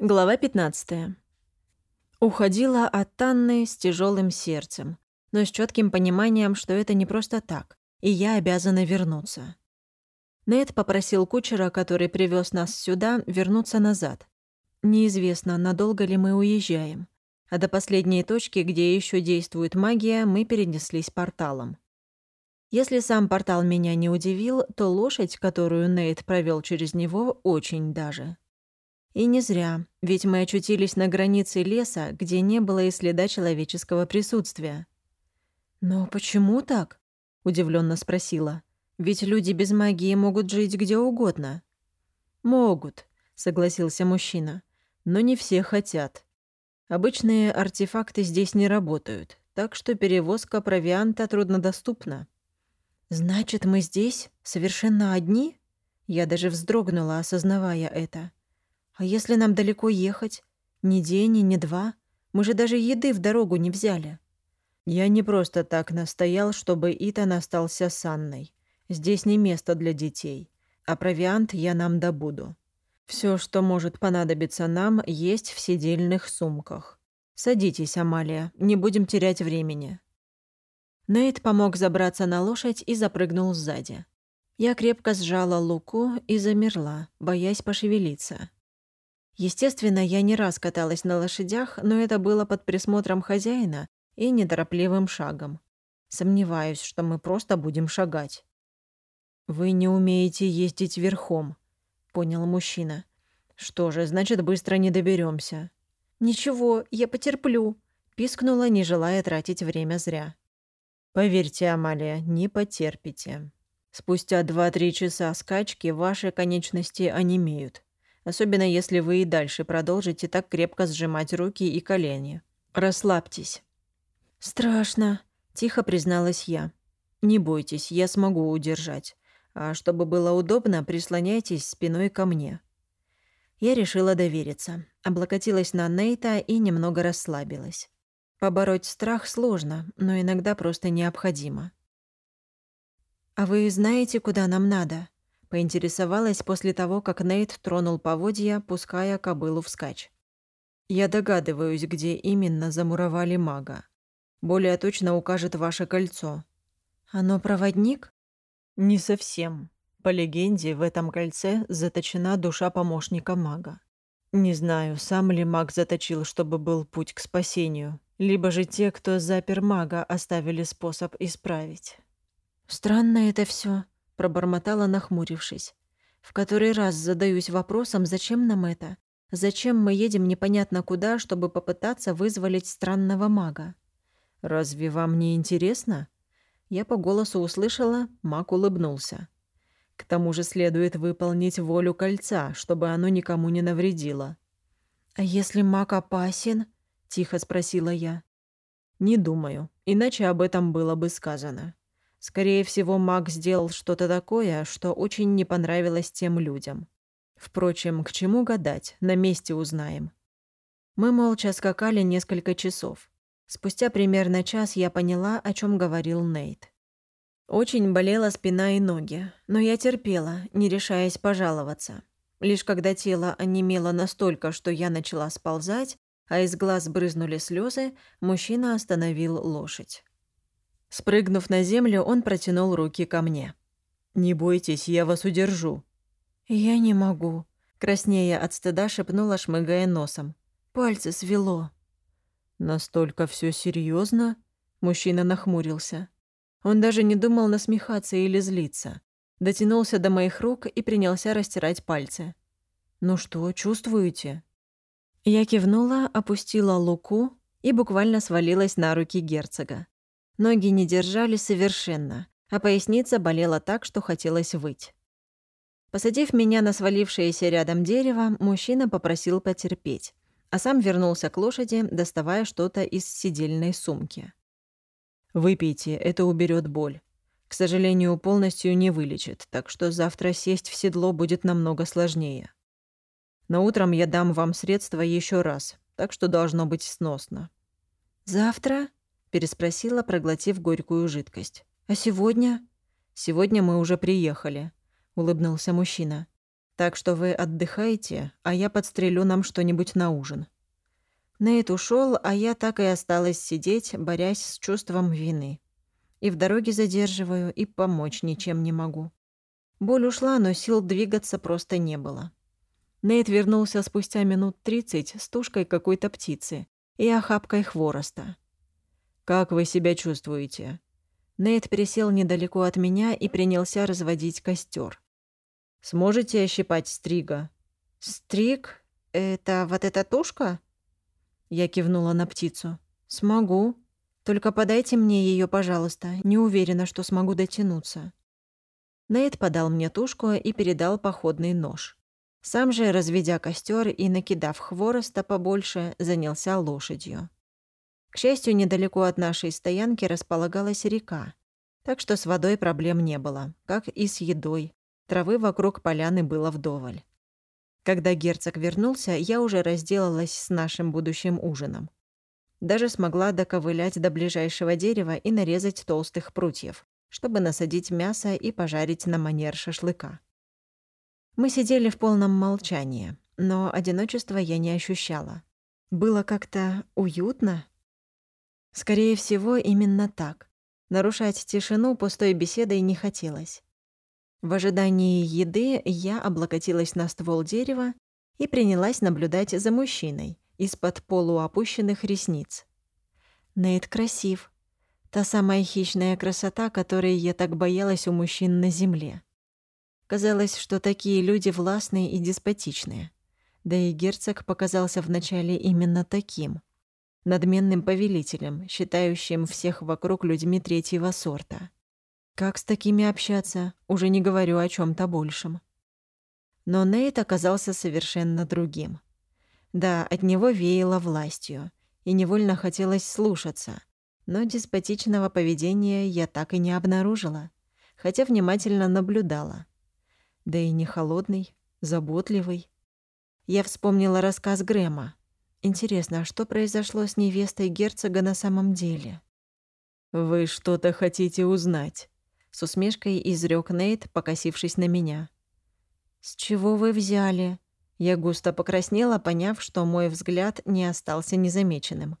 Глава 15. Уходила от Танны с тяжелым сердцем, но с четким пониманием, что это не просто так, и я обязана вернуться. Нед попросил кучера, который привез нас сюда, вернуться назад. Неизвестно, надолго ли мы уезжаем. А до последней точки, где еще действует магия, мы перенеслись порталом. Если сам портал меня не удивил, то лошадь, которую Нейт провел через него, очень даже. И не зря, ведь мы очутились на границе леса, где не было и следа человеческого присутствия. «Но почему так?» — удивленно спросила. «Ведь люди без магии могут жить где угодно». «Могут», — согласился мужчина. «Но не все хотят. Обычные артефакты здесь не работают, так что перевозка провианта труднодоступна». «Значит, мы здесь совершенно одни?» Я даже вздрогнула, осознавая это. А если нам далеко ехать? Ни день, ни два. Мы же даже еды в дорогу не взяли. Я не просто так настоял, чтобы Итан остался с Анной. Здесь не место для детей. А провиант я нам добуду. Все, что может понадобиться нам, есть в сидельных сумках. Садитесь, Амалия, не будем терять времени. Нейт помог забраться на лошадь и запрыгнул сзади. Я крепко сжала луку и замерла, боясь пошевелиться. Естественно, я не раз каталась на лошадях, но это было под присмотром хозяина и неторопливым шагом. Сомневаюсь, что мы просто будем шагать. «Вы не умеете ездить верхом», — понял мужчина. «Что же, значит, быстро не доберемся. «Ничего, я потерплю», — пискнула, не желая тратить время зря. «Поверьте, Амалия, не потерпите. Спустя два-три часа скачки ваши конечности онемеют особенно если вы и дальше продолжите так крепко сжимать руки и колени. Расслабьтесь». «Страшно», — тихо призналась я. «Не бойтесь, я смогу удержать. А чтобы было удобно, прислоняйтесь спиной ко мне». Я решила довериться, облокотилась на Нейта и немного расслабилась. Побороть страх сложно, но иногда просто необходимо. «А вы знаете, куда нам надо?» Поинтересовалась после того, как Нейт тронул поводья, пуская кобылу вскачь. «Я догадываюсь, где именно замуровали мага. Более точно укажет ваше кольцо». «Оно проводник?» «Не совсем. По легенде, в этом кольце заточена душа помощника мага. Не знаю, сам ли маг заточил, чтобы был путь к спасению, либо же те, кто запер мага, оставили способ исправить». «Странно это все пробормотала, нахмурившись. В который раз задаюсь вопросом, зачем нам это? Зачем мы едем непонятно куда, чтобы попытаться вызволить странного мага? Разве вам не интересно? Я по голосу услышала, маг улыбнулся. К тому же следует выполнить волю кольца, чтобы оно никому не навредило. «А если маг опасен?» — тихо спросила я. «Не думаю, иначе об этом было бы сказано. Скорее всего, маг сделал что-то такое, что очень не понравилось тем людям. Впрочем, к чему гадать, на месте узнаем. Мы молча скакали несколько часов. Спустя примерно час я поняла, о чем говорил Нейт. Очень болела спина и ноги, но я терпела, не решаясь пожаловаться. Лишь когда тело онемело настолько, что я начала сползать, а из глаз брызнули слезы, мужчина остановил лошадь. Спрыгнув на землю, он протянул руки ко мне. «Не бойтесь, я вас удержу». «Я не могу», — краснея от стыда шепнула, шмыгая носом. «Пальцы свело». «Настолько все серьезно? Мужчина нахмурился. Он даже не думал насмехаться или злиться. Дотянулся до моих рук и принялся растирать пальцы. «Ну что, чувствуете?» Я кивнула, опустила луку и буквально свалилась на руки герцога. Ноги не держали совершенно, а поясница болела так, что хотелось выть. Посадив меня на свалившееся рядом дерево, мужчина попросил потерпеть, а сам вернулся к лошади, доставая что-то из сидельной сумки. «Выпейте, это уберет боль. К сожалению, полностью не вылечит, так что завтра сесть в седло будет намного сложнее. Но утром я дам вам средства еще раз, так что должно быть сносно». «Завтра?» Переспросила, проглотив горькую жидкость. «А сегодня?» «Сегодня мы уже приехали», — улыбнулся мужчина. Так что вы отдыхайте, а я подстрелю нам что-нибудь на ужин». Нейт ушел, а я так и осталась сидеть, борясь с чувством вины. И в дороге задерживаю, и помочь ничем не могу. Боль ушла, но сил двигаться просто не было. Нейт вернулся спустя минут тридцать с тушкой какой-то птицы и охапкой хвороста. «Как вы себя чувствуете?» Нейт присел недалеко от меня и принялся разводить костер. «Сможете ощипать стрига?» «Стриг? Это вот эта тушка?» Я кивнула на птицу. «Смогу. Только подайте мне ее, пожалуйста. Не уверена, что смогу дотянуться». Нейт подал мне тушку и передал походный нож. Сам же, разведя костер и накидав хвороста побольше, занялся лошадью. К счастью, недалеко от нашей стоянки располагалась река, так что с водой проблем не было, как и с едой. Травы вокруг поляны было вдоволь. Когда герцог вернулся, я уже разделалась с нашим будущим ужином. Даже смогла доковылять до ближайшего дерева и нарезать толстых прутьев, чтобы насадить мясо и пожарить на манер шашлыка. Мы сидели в полном молчании, но одиночества я не ощущала. Было как-то уютно. Скорее всего, именно так. Нарушать тишину пустой беседой не хотелось. В ожидании еды я облокотилась на ствол дерева и принялась наблюдать за мужчиной из-под полуопущенных ресниц. Нейт красив, Та самая хищная красота, которой я так боялась у мужчин на земле. Казалось, что такие люди властные и деспотичные. Да и герцог показался вначале именно таким. Надменным повелителем, считающим всех вокруг людьми третьего сорта. Как с такими общаться, уже не говорю о чем то большем. Но Нейт оказался совершенно другим. Да, от него веяло властью, и невольно хотелось слушаться — но деспотичного поведения я так и не обнаружила, хотя внимательно наблюдала. Да и не холодный, заботливый. Я вспомнила рассказ Грэма. Интересно, а что произошло с невестой герцога на самом деле? «Вы что-то хотите узнать?» С усмешкой изрёк Нейт, покосившись на меня. «С чего вы взяли?» Я густо покраснела, поняв, что мой взгляд не остался незамеченным.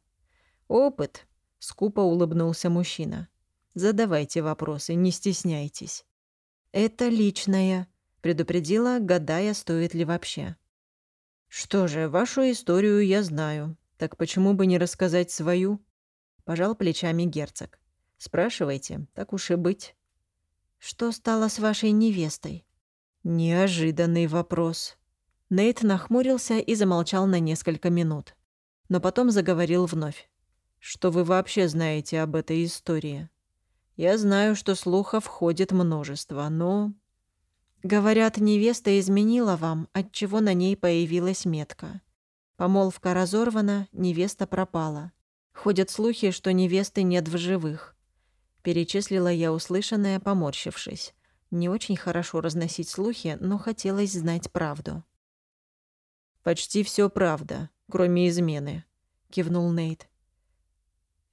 «Опыт», Скупо улыбнулся мужчина. Задавайте вопросы, не стесняйтесь. Это личное, предупредила, гадая, стоит ли вообще. Что же, вашу историю я знаю. Так почему бы не рассказать свою? Пожал плечами герцог. Спрашивайте, так уж и быть. Что стало с вашей невестой? Неожиданный вопрос. Нейт нахмурился и замолчал на несколько минут, но потом заговорил вновь что вы вообще знаете об этой истории. Я знаю, что слухов ходит множество, но... Говорят, невеста изменила вам, отчего на ней появилась метка. Помолвка разорвана, невеста пропала. Ходят слухи, что невесты нет в живых. Перечислила я услышанное, поморщившись. Не очень хорошо разносить слухи, но хотелось знать правду. «Почти все правда, кроме измены», — кивнул Нейт.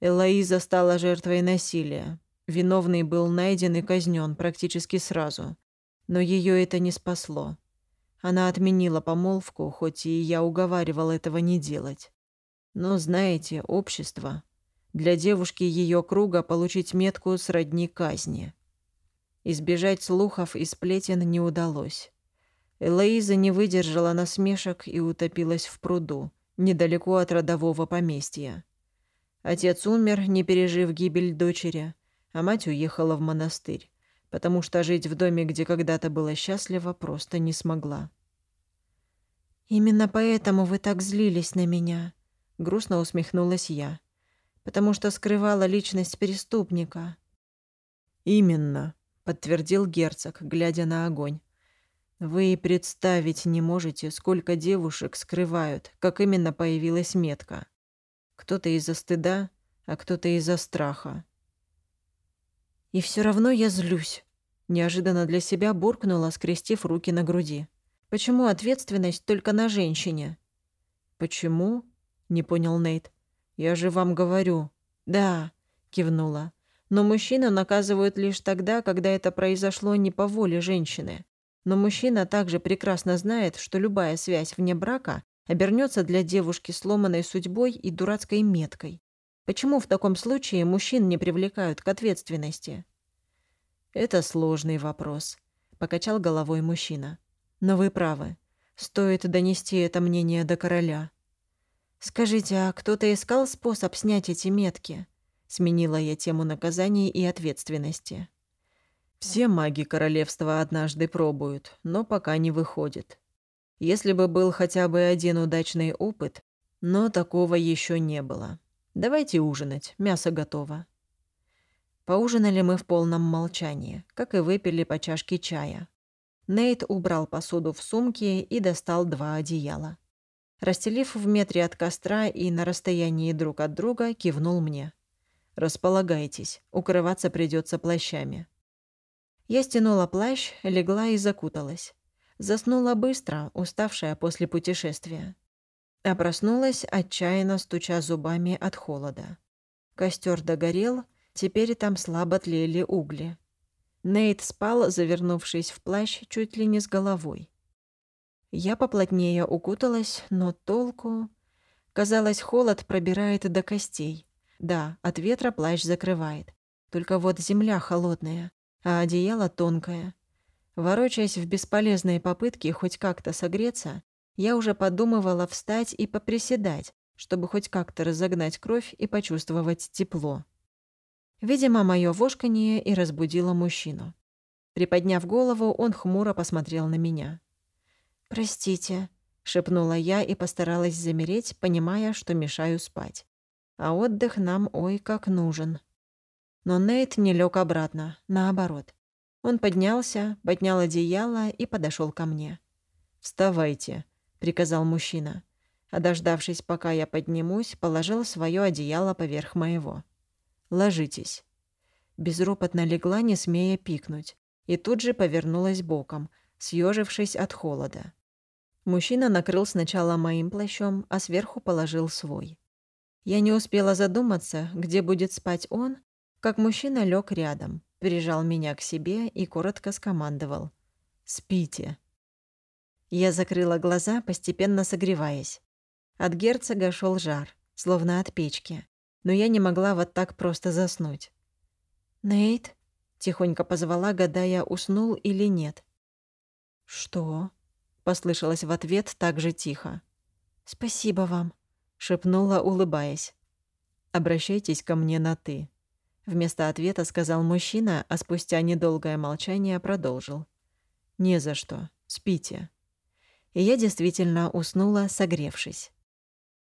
Элоиза стала жертвой насилия. Виновный был найден и казнен практически сразу. Но ее это не спасло. Она отменила помолвку, хоть и я уговаривал этого не делать. Но, знаете, общество. Для девушки ее круга получить метку сродни казни. Избежать слухов и сплетен не удалось. Элоиза не выдержала насмешек и утопилась в пруду, недалеко от родового поместья. Отец умер, не пережив гибель дочери, а мать уехала в монастырь, потому что жить в доме, где когда-то была счастлива, просто не смогла. «Именно поэтому вы так злились на меня», — грустно усмехнулась я, «потому что скрывала личность преступника». «Именно», — подтвердил герцог, глядя на огонь. «Вы и представить не можете, сколько девушек скрывают, как именно появилась метка. Кто-то из-за стыда, а кто-то из-за страха. И все равно я злюсь. Неожиданно для себя буркнула, скрестив руки на груди. Почему ответственность только на женщине? Почему? Не понял Нейт. Я же вам говорю. Да, кивнула. Но мужчину наказывают лишь тогда, когда это произошло не по воле женщины. Но мужчина также прекрасно знает, что любая связь вне брака обернется для девушки сломанной судьбой и дурацкой меткой. Почему в таком случае мужчин не привлекают к ответственности? Это сложный вопрос, покачал головой мужчина. Но вы правы. Стоит донести это мнение до короля. Скажите, а кто-то искал способ снять эти метки? Сменила я тему наказаний и ответственности. Все маги королевства однажды пробуют, но пока не выходит. Если бы был хотя бы один удачный опыт, но такого еще не было. Давайте ужинать, мясо готово. Поужинали мы в полном молчании, как и выпили по чашке чая. Нейт убрал посуду в сумки и достал два одеяла. Расстелив в метре от костра и на расстоянии друг от друга, кивнул мне. «Располагайтесь, укрываться придется плащами». Я стянула плащ, легла и закуталась. Заснула быстро, уставшая после путешествия. А проснулась, отчаянно стуча зубами от холода. Костер догорел, теперь там слабо тлели угли. Нейт спал, завернувшись в плащ чуть ли не с головой. Я поплотнее укуталась, но толку... Казалось, холод пробирает до костей. Да, от ветра плащ закрывает. Только вот земля холодная, а одеяло тонкое. Ворочаясь в бесполезные попытки хоть как-то согреться, я уже подумывала встать и поприседать, чтобы хоть как-то разогнать кровь и почувствовать тепло. Видимо, моё вошканье и разбудило мужчину. Приподняв голову, он хмуро посмотрел на меня. «Простите», — шепнула я и постаралась замереть, понимая, что мешаю спать. А отдых нам ой как нужен. Но Нейт не лег обратно, наоборот. Он поднялся, поднял одеяло и подошел ко мне. «Вставайте», — приказал мужчина. А дождавшись, пока я поднимусь, положил свое одеяло поверх моего. «Ложитесь». Безропотно легла, не смея пикнуть, и тут же повернулась боком, съежившись от холода. Мужчина накрыл сначала моим плащом, а сверху положил свой. Я не успела задуматься, где будет спать он, как мужчина лег рядом, прижал меня к себе и коротко скомандовал. «Спите». Я закрыла глаза, постепенно согреваясь. От герцога шел жар, словно от печки, но я не могла вот так просто заснуть. «Нейт?» — тихонько позвала, гадая, уснул или нет. «Что?» — послышалось в ответ так же тихо. «Спасибо вам», — шепнула, улыбаясь. «Обращайтесь ко мне на «ты». Вместо ответа сказал мужчина, а спустя недолгое молчание продолжил. «Не за что. Спите». И я действительно уснула, согревшись.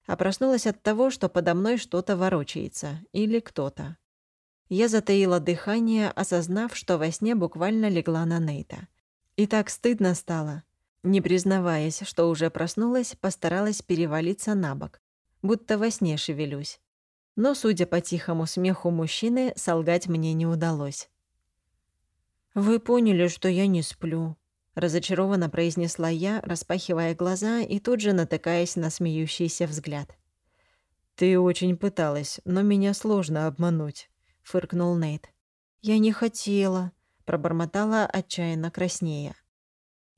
А проснулась от того, что подо мной что-то ворочается. Или кто-то. Я затаила дыхание, осознав, что во сне буквально легла на Нейта. И так стыдно стало. Не признаваясь, что уже проснулась, постаралась перевалиться на бок. Будто во сне шевелюсь но, судя по тихому смеху мужчины, солгать мне не удалось. «Вы поняли, что я не сплю», — разочарованно произнесла я, распахивая глаза и тут же натыкаясь на смеющийся взгляд. «Ты очень пыталась, но меня сложно обмануть», — фыркнул Нейт. «Я не хотела», — пробормотала отчаянно краснея.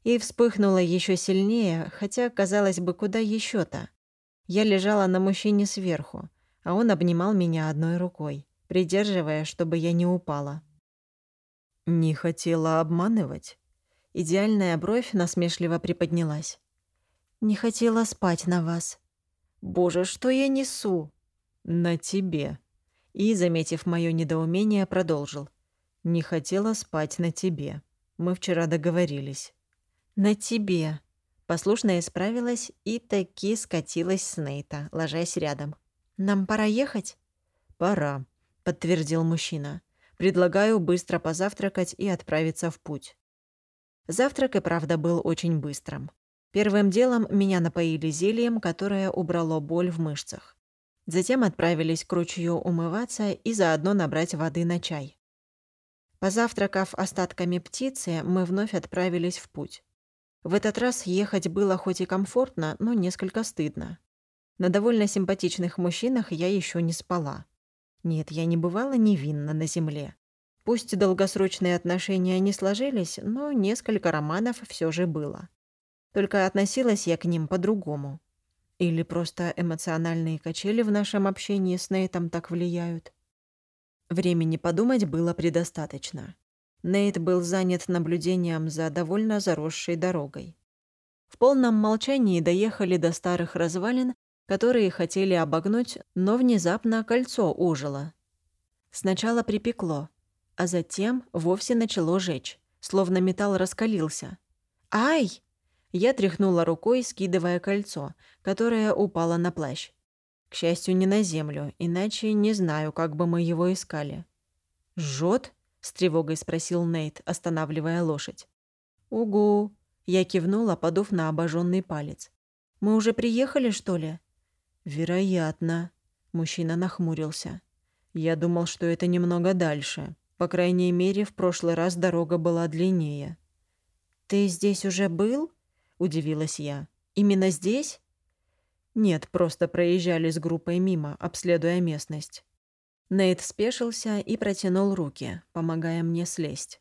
И вспыхнула еще сильнее, хотя, казалось бы, куда еще то Я лежала на мужчине сверху, а он обнимал меня одной рукой, придерживая, чтобы я не упала. «Не хотела обманывать?» Идеальная бровь насмешливо приподнялась. «Не хотела спать на вас». «Боже, что я несу?» «На тебе». И, заметив моё недоумение, продолжил. «Не хотела спать на тебе. Мы вчера договорились». «На тебе». Послушно исправилась и таки скатилась с Нейта, ложась рядом. «Нам пора ехать?» «Пора», — подтвердил мужчина. «Предлагаю быстро позавтракать и отправиться в путь». Завтрак и правда был очень быстрым. Первым делом меня напоили зельем, которое убрало боль в мышцах. Затем отправились к ручью умываться и заодно набрать воды на чай. Позавтракав остатками птицы, мы вновь отправились в путь. В этот раз ехать было хоть и комфортно, но несколько стыдно. На довольно симпатичных мужчинах я еще не спала. Нет, я не бывала невинна на земле. Пусть долгосрочные отношения не сложились, но несколько романов все же было. Только относилась я к ним по-другому. Или просто эмоциональные качели в нашем общении с Нейтом так влияют. Времени подумать было предостаточно. Нейт был занят наблюдением за довольно заросшей дорогой. В полном молчании доехали до старых развалин, которые хотели обогнуть, но внезапно кольцо ужило. Сначала припекло, а затем вовсе начало жечь, словно металл раскалился. «Ай!» Я тряхнула рукой, скидывая кольцо, которое упало на плащ. К счастью, не на землю, иначе не знаю, как бы мы его искали. «Жжёт?» — с тревогой спросил Нейт, останавливая лошадь. «Угу!» — я кивнула, подув на обожженный палец. «Мы уже приехали, что ли?» «Вероятно», — мужчина нахмурился. «Я думал, что это немного дальше. По крайней мере, в прошлый раз дорога была длиннее». «Ты здесь уже был?» — удивилась я. «Именно здесь?» «Нет, просто проезжали с группой мимо, обследуя местность». Нейт спешился и протянул руки, помогая мне слезть.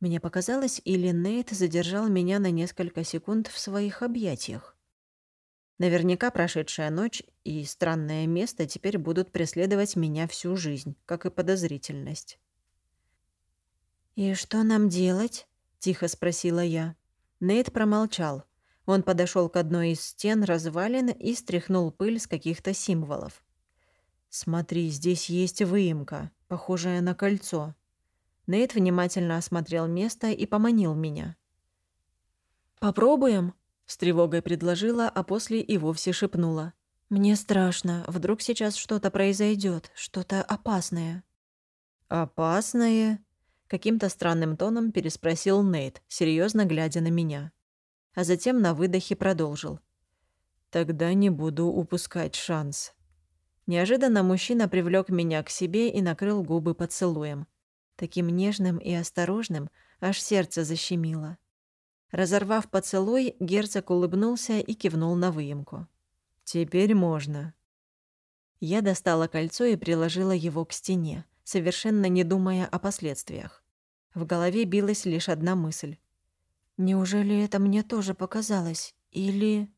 Мне показалось, или Нейт задержал меня на несколько секунд в своих объятиях. Наверняка прошедшая ночь и странное место теперь будут преследовать меня всю жизнь, как и подозрительность. «И что нам делать?» — тихо спросила я. Нейт промолчал. Он подошел к одной из стен развалин и стряхнул пыль с каких-то символов. «Смотри, здесь есть выемка, похожая на кольцо». Нейт внимательно осмотрел место и поманил меня. «Попробуем?» — с тревогой предложила, а после и вовсе шепнула. «Мне страшно. Вдруг сейчас что-то произойдет, что-то опасное». «Опасное?» Каким-то странным тоном переспросил Нейт, серьезно глядя на меня. А затем на выдохе продолжил. «Тогда не буду упускать шанс». Неожиданно мужчина привлек меня к себе и накрыл губы поцелуем. Таким нежным и осторожным, аж сердце защемило. Разорвав поцелуй, герцог улыбнулся и кивнул на выемку. «Теперь можно». Я достала кольцо и приложила его к стене, совершенно не думая о последствиях. В голове билась лишь одна мысль. «Неужели это мне тоже показалось? Или...»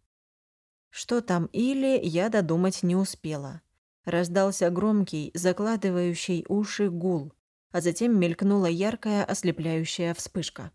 Что там «или» я додумать не успела. Раздался громкий, закладывающий уши гул, а затем мелькнула яркая ослепляющая вспышка.